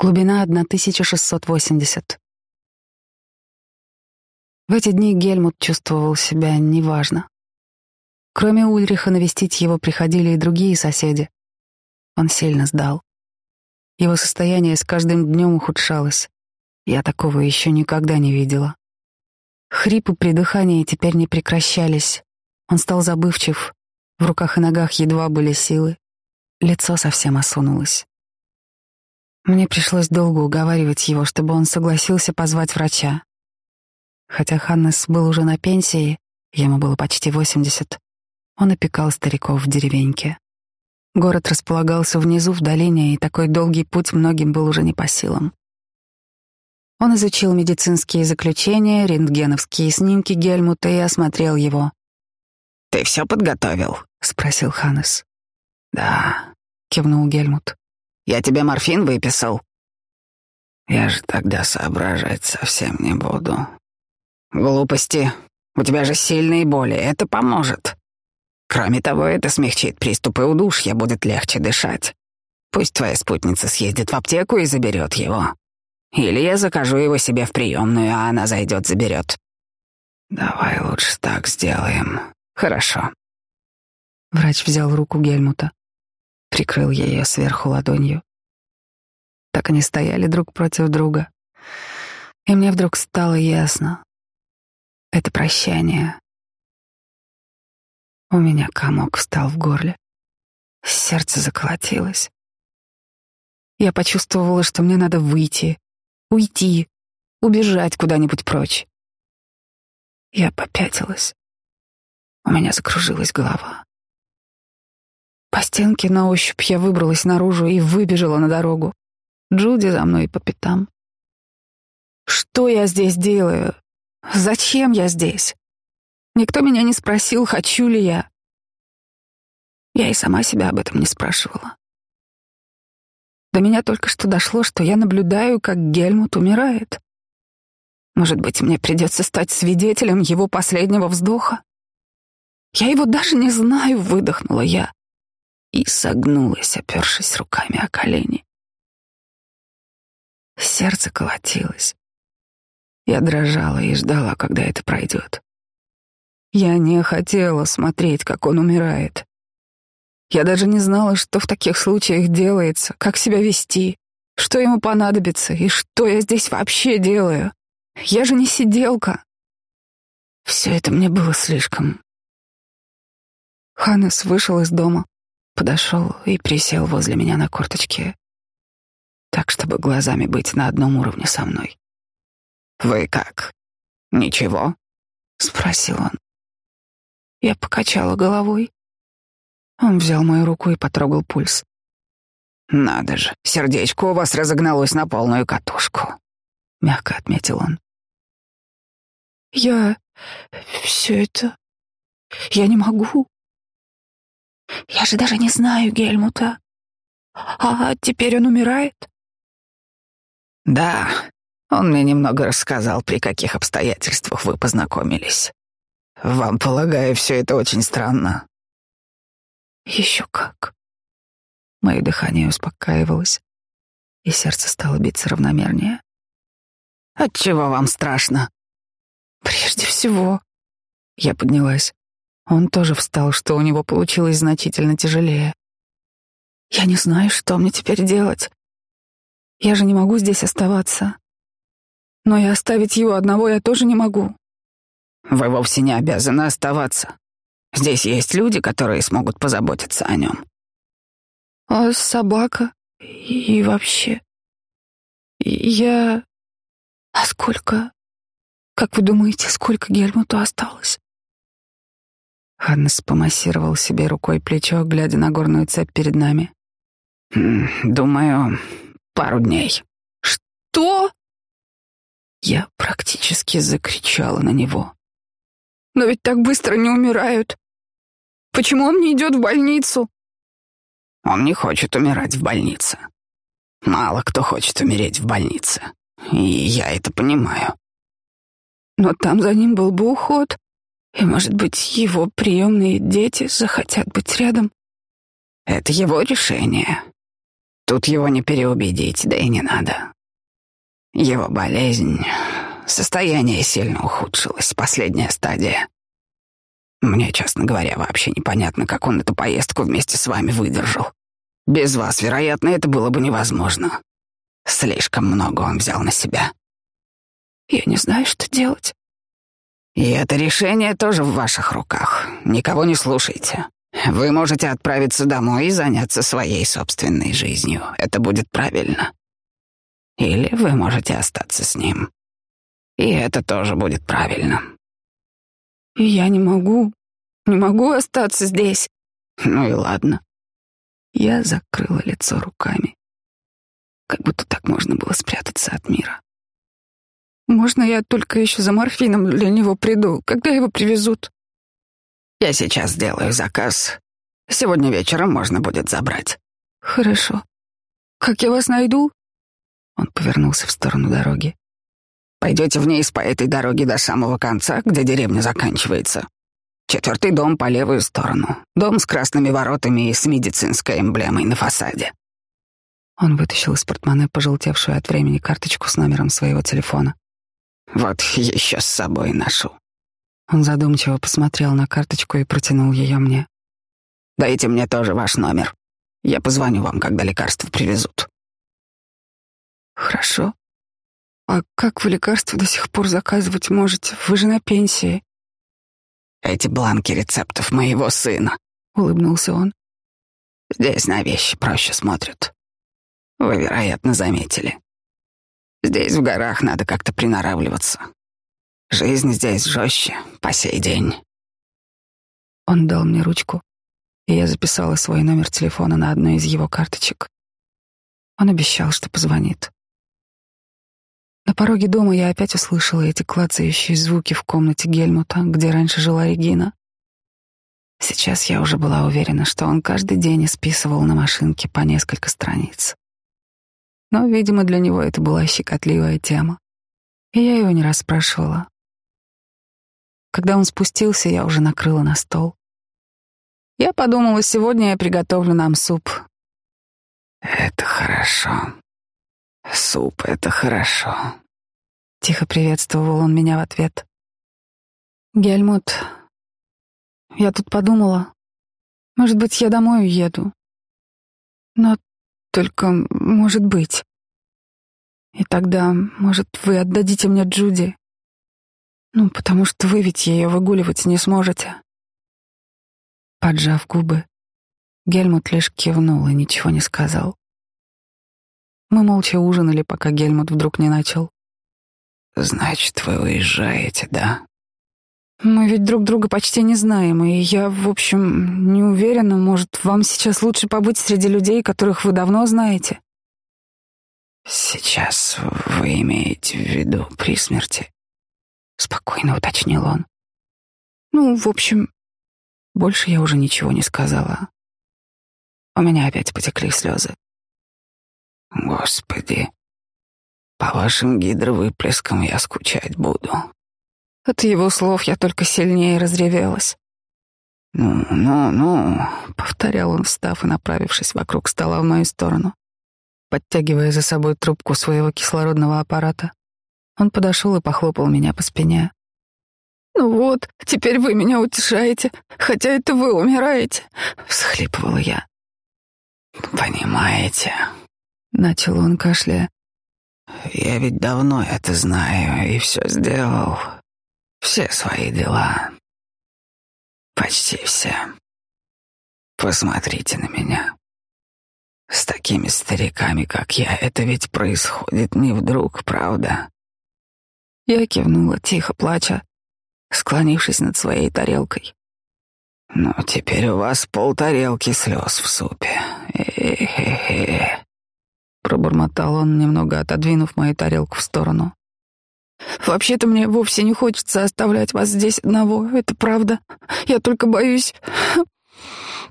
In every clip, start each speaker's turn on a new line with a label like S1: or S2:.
S1: Глубина 1680. В эти дни Гельмут чувствовал себя неважно. Кроме Ульриха навестить его приходили и другие соседи. Он сильно сдал. Его состояние с каждым днем ухудшалось. Я такого еще никогда не видела. Хрипы при дыхании теперь не прекращались. Он стал забывчив. В руках и ногах едва были силы. Лицо совсем осунулось. Мне пришлось долго уговаривать его, чтобы он согласился позвать врача. Хотя Ханнес был уже на пенсии, ему было почти восемьдесят, он опекал стариков в деревеньке. Город располагался внизу в долине, и такой долгий путь многим был уже не по силам. Он изучил медицинские заключения, рентгеновские снимки Гельмута и осмотрел его.
S2: «Ты все подготовил?»
S1: — спросил Ханнес.
S2: «Да», —
S1: кивнул Гельмут.
S2: «Я тебе морфин выписал».
S3: «Я же тогда соображать совсем не буду».
S2: «Глупости. У тебя же сильные боли, это поможет. Кроме того, это смягчит приступы удушья, будет легче дышать. Пусть твоя спутница съездит в аптеку и заберет его. Или я закажу его себе в приемную, а она зайдет, заберет.
S3: Давай лучше так сделаем.
S2: Хорошо.
S1: Врач взял руку Гельмута, прикрыл ее сверху ладонью. Так они стояли друг против друга. И мне вдруг стало ясно. Это прощание у меня комок встал в горле. Сердце заколотилось. Я почувствовала, что мне надо выйти, уйти, убежать куда-нибудь прочь. Я попятилась. У меня закружилась голова. По стенке на ощупь я выбралась наружу и выбежала на дорогу. Джуди за мной по пятам. Что я здесь делаю? Зачем я здесь? Никто меня не спросил, хочу ли я. Я и сама себя об этом не спрашивала. До меня только что дошло, что я наблюдаю, как Гельмут умирает. Может быть, мне придется стать свидетелем его последнего вздоха? Я его даже не знаю, выдохнула я и согнулась, опершись руками о колени. Сердце колотилось. Я дрожала и ждала, когда это пройдет. Я не хотела смотреть, как он умирает. Я даже не знала, что в таких случаях делается, как себя вести, что ему понадобится и что я здесь вообще делаю. Я же не сиделка. Все это мне было слишком. Ханнес вышел из дома, подошел и присел возле меня на корточке, так, чтобы глазами быть на одном уровне со мной.
S2: «Вы как? Ничего?»
S1: — спросил он. Я покачала головой. Он взял мою руку и потрогал пульс.
S2: «Надо же, сердечко у вас разогналось на полную катушку», — мягко отметил он.
S1: «Я... все это... я не могу. Я же даже не знаю Гельмута. А теперь он умирает?»
S2: «Да, он мне немного рассказал, при каких обстоятельствах вы познакомились. Вам, полагаю, все это очень странно.
S1: Еще как. Мое дыхание успокаивалось, и сердце стало биться равномернее.
S2: От чего вам страшно?
S1: Прежде всего, я поднялась. Он тоже встал, что у него получилось значительно тяжелее. Я не знаю, что мне теперь делать. Я же не могу здесь оставаться. Но и оставить его одного я тоже не могу.
S2: Вы вовсе не обязаны оставаться. Здесь есть люди, которые смогут позаботиться о нем.
S1: А собака и вообще. Я... А сколько... Как вы думаете, сколько Гельмуту осталось? Ханнес помассировал себе рукой плечо, глядя на горную цепь перед нами.
S2: «Думаю, пару дней».
S1: «Что?» Я практически закричала на него. Но ведь так быстро не умирают. Почему он не идет в больницу?
S2: Он не хочет умирать в больнице. Мало кто хочет умереть в больнице. И я это понимаю.
S1: Но там за ним был бы уход. И, может быть, его приемные дети захотят быть рядом.
S2: Это его решение. Тут его не переубедить, да и не надо. Его болезнь, состояние сильно ухудшилось, последняя стадия. Мне, честно говоря, вообще непонятно, как он эту поездку вместе с вами выдержал. Без вас, вероятно, это было бы невозможно. Слишком много он взял на себя.
S1: Я не знаю, что делать.
S2: И это решение тоже в ваших руках. Никого не слушайте. Вы можете отправиться домой и заняться своей собственной жизнью. Это будет правильно. Или вы можете остаться с ним. И это тоже будет правильно.
S1: И я не могу, не могу остаться здесь.
S2: Ну и ладно.
S1: Я закрыла лицо руками. Как будто так можно было спрятаться от мира. Можно я только еще за морфином для него приду, когда его привезут?
S2: Я сейчас сделаю заказ. Сегодня вечером можно будет забрать.
S1: Хорошо. Как я вас найду? Он повернулся в сторону дороги.
S2: Пойдете вниз по этой дороге до самого конца, где деревня заканчивается. Четвертый дом по левую сторону. Дом с красными воротами и с медицинской эмблемой на фасаде.
S1: Он вытащил из портмоне пожелтевшую от времени карточку с номером своего телефона.
S2: Вот еще с собой ношу.
S1: Он задумчиво посмотрел на карточку и протянул ее мне.
S2: Дайте мне тоже ваш номер. Я позвоню вам, когда лекарства привезут.
S1: Хорошо. А как вы лекарства до сих пор заказывать можете? Вы же на пенсии.
S2: Эти бланки рецептов моего сына,
S1: улыбнулся он.
S2: Здесь на вещи проще смотрят. Вы, вероятно, заметили. Здесь в горах надо как-то приноравливаться. Жизнь здесь жестче по сей день.
S1: Он дал мне ручку, и я записала свой номер телефона на одной из его карточек. Он обещал, что позвонит. На пороге дома я опять услышала эти клацающие звуки в комнате Гельмута, где раньше жила Регина. Сейчас я уже была уверена, что он каждый день исписывал на машинке по несколько страниц. Но, видимо, для него это была щекотливая тема, и я его не расспрашивала. Когда он спустился, я уже накрыла на стол. Я подумала, сегодня я приготовлю нам суп.
S2: Это хорошо. Суп — это хорошо.
S1: Тихо приветствовал он меня в ответ. Гельмут, я тут подумала, может быть, я домой уеду. Но только, может быть. И тогда, может, вы отдадите мне Джуди? Ну, потому что вы ведь ее выгуливать не сможете. Поджав губы, Гельмут лишь кивнул и ничего не сказал. Мы молча ужинали, пока Гельмут вдруг не начал.
S2: «Значит, вы уезжаете, да?»
S1: «Мы ведь друг друга почти не знаем, и я, в общем, не уверена, может, вам сейчас лучше побыть среди людей, которых вы давно знаете?»
S2: «Сейчас вы имеете в виду при смерти?»
S1: — спокойно уточнил он. «Ну, в общем, больше я уже ничего не сказала. У меня опять потекли слезы.
S2: Господи, по вашим гидровыплескам я скучать буду.
S1: От его слов я только сильнее разревелась.
S2: «Ну, ну, ну», —
S1: повторял он, встав и направившись вокруг стола в мою сторону. Подтягивая за собой трубку своего кислородного аппарата, он подошел и похлопал меня по спине. «Ну вот, теперь вы меня утешаете, хотя это вы умираете», — всхлипывала я.
S2: «Понимаете»,
S1: Начал он, кашляя.
S2: «Я ведь давно это знаю и все сделал. Все свои дела. Почти все. Посмотрите на меня. С такими стариками, как я, это ведь происходит не вдруг, правда?»
S1: Я кивнула, тихо плача, склонившись над своей тарелкой.
S2: «Ну, теперь у вас полтарелки слез в супе. Э-хе-хе
S1: пробормотал он, немного отодвинув мою тарелку в сторону. Вообще-то мне вовсе не хочется оставлять вас здесь одного, это правда. Я только боюсь,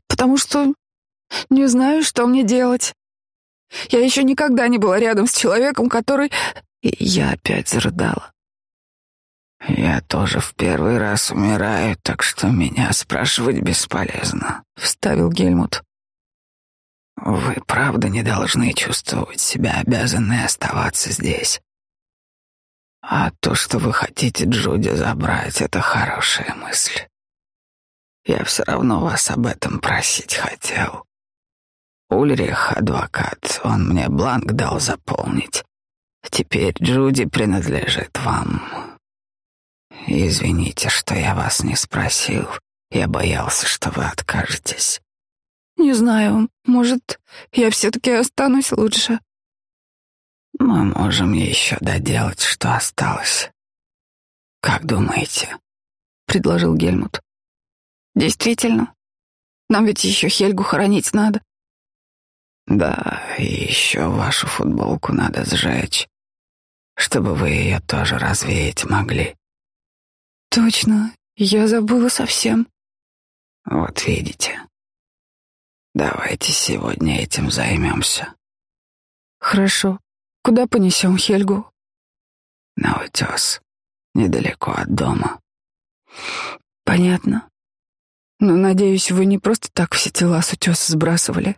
S1: потому что не знаю, что мне делать. Я еще никогда не была рядом с человеком, который... И я опять зарыдала.
S2: «Я тоже в первый раз умираю, так что меня спрашивать бесполезно», —
S1: вставил Гельмут.
S3: Вы правда не должны чувствовать себя обязанной оставаться здесь. А то, что вы хотите Джуди забрать, это хорошая мысль. Я все равно вас об этом просить хотел. Ульрих, адвокат, он мне бланк дал заполнить. Теперь Джуди принадлежит вам. Извините, что я вас не спросил. Я боялся, что вы откажетесь.
S1: Не знаю, может, я все-таки останусь лучше.
S3: Мы можем еще доделать, что осталось. Как думаете?
S1: предложил Гельмут. Действительно, нам ведь еще Хельгу хоронить надо.
S3: Да, и еще вашу футболку надо сжечь, чтобы вы ее тоже развеять могли.
S1: Точно, я забыла совсем.
S3: Вот видите. Давайте сегодня этим займемся.
S1: Хорошо. Куда понесем Хельгу?
S3: На утес, недалеко от дома.
S1: Понятно. Но, надеюсь, вы не просто так все тела с утеса сбрасывали.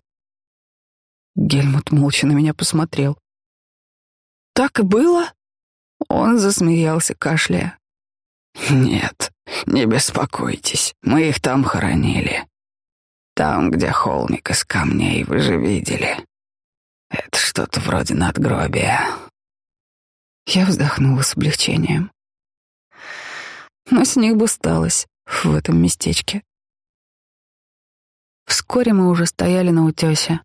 S1: Гельмут молча на меня посмотрел. Так и было? Он засмеялся, кашляя.
S3: Нет, не беспокойтесь, мы их там хоронили. Там, где холмик из камней, вы же видели. Это что-то вроде надгробия.
S1: Я вздохнула с облегчением. Но с них бы сталось в этом местечке. Вскоре мы уже стояли на утесе.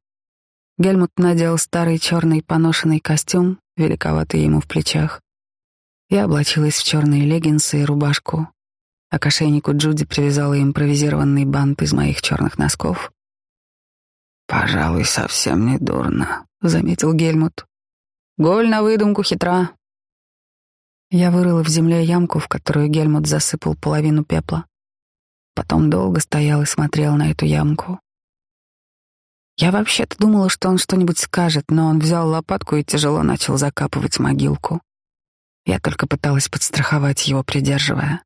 S1: Гельмут надел старый черный поношенный костюм, великоватый ему в плечах. Я облачилась в черные леггинсы и рубашку, а к ошейнику Джуди привязала импровизированный бант из моих черных носков.
S3: «Пожалуй, совсем не дурно», —
S1: заметил Гельмут. «Голь на выдумку хитра». Я вырыла в земле ямку, в которую Гельмут засыпал половину пепла. Потом долго стоял и смотрел на эту ямку. Я вообще-то думала, что он что-нибудь скажет, но он взял лопатку и тяжело начал закапывать могилку. Я только пыталась подстраховать его, придерживая.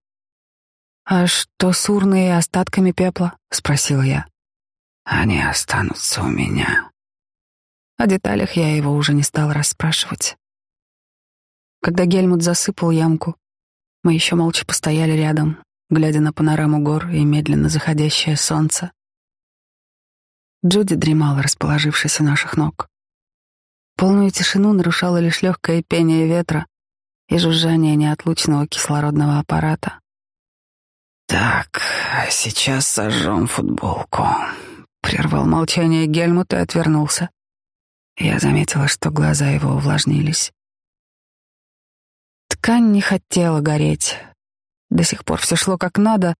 S1: «А что с урной и остатками пепла?» — спросила я.
S3: «Они останутся у меня».
S1: О деталях я его уже не стала расспрашивать. Когда Гельмут засыпал ямку, мы еще молча постояли рядом, глядя на панораму гор и медленно заходящее солнце. Джуди дремала, расположившись у наших ног. Полную тишину нарушало лишь легкое пение ветра и жужжание неотлучного кислородного аппарата.
S3: «Так, сейчас сожжем футболку», —
S1: прервал молчание Гельмут и отвернулся. Я заметила, что глаза его увлажнились. Ткань не хотела гореть. До сих пор все шло как надо.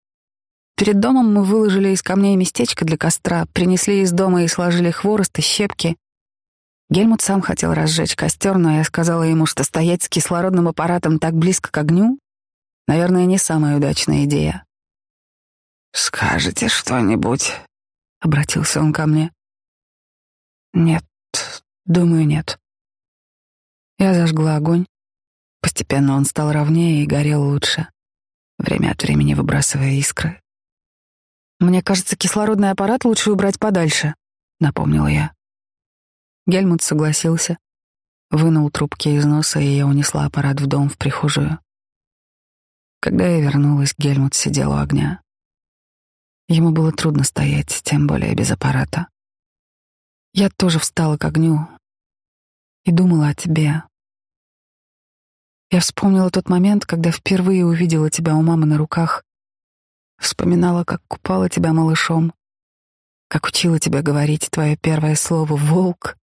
S1: Перед домом мы выложили из камней местечко для костра, принесли из дома и сложили хворост и щепки. Гельмут сам хотел разжечь костер, но я сказала ему, что стоять с кислородным аппаратом так близко к огню, наверное, не самая удачная идея.
S3: «Скажете что-нибудь?»
S1: — обратился он ко мне. «Нет, думаю, нет». Я зажгла огонь. Постепенно он стал ровнее и горел лучше, время от времени выбрасывая искры. «Мне кажется, кислородный аппарат лучше убрать подальше», — напомнила я. Гельмут согласился, вынул трубки из носа, и я унесла аппарат в дом в прихожую. Когда я вернулась, Гельмут сидел у огня. Ему было трудно стоять, тем более без аппарата. Я тоже встала к огню и думала о тебе. Я вспомнила тот момент, когда впервые увидела тебя у мамы на руках. Вспоминала, как купала тебя малышом, как учила тебя говорить твое первое слово «волк».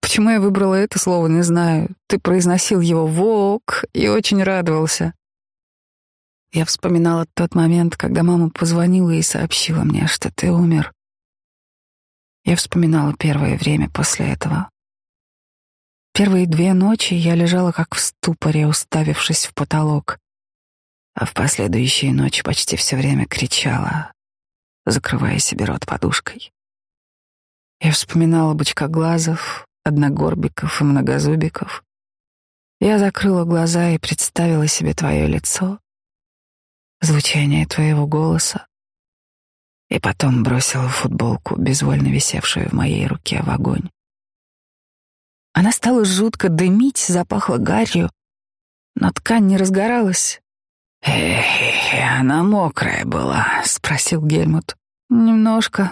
S1: Почему я выбрала это слово, не знаю. Ты произносил его «волк» и очень радовался. Я вспоминала тот момент, когда мама позвонила и сообщила мне, что ты умер. Я вспоминала первое время после этого. Первые две ночи я лежала как в ступоре, уставившись в потолок, а в последующие ночи почти все время кричала, закрывая себе рот подушкой. Я вспоминала бочкоглазов, одногорбиков и многозубиков. Я закрыла глаза и представила себе твое лицо, звучание твоего голоса, и потом бросила футболку, безвольно висевшую в моей руке, в огонь. Она стала жутко дымить, запахла гарью, но ткань не разгоралась.
S2: «Эх, она мокрая была», — спросил Гельмут.
S1: «Немножко».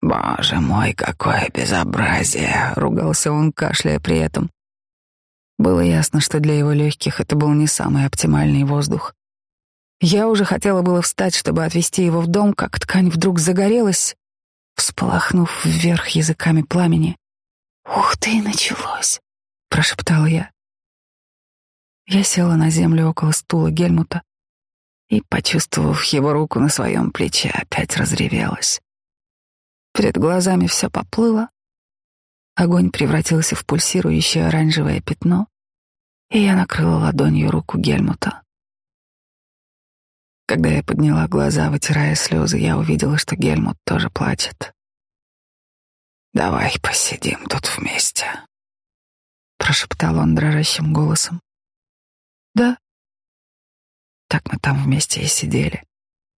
S2: «Боже мой, какое безобразие!» — ругался он, кашляя при этом.
S1: Было ясно, что для его легких это был не самый оптимальный воздух. Я уже хотела было встать, чтобы отвезти его в дом, как ткань вдруг загорелась, всполохнув вверх языками пламени. «Ух ты, началось!» — прошептала я. Я села на землю около стула Гельмута и, почувствовав его руку на своем плече, опять разревелась. Перед глазами все поплыло, огонь превратился в пульсирующее оранжевое пятно, и я накрыла ладонью руку Гельмута. Когда я подняла глаза, вытирая слезы, я увидела, что Гельмут тоже плачет.
S2: «Давай посидим тут вместе», —
S1: прошептал он дрожащим голосом. «Да». Так мы там вместе и сидели.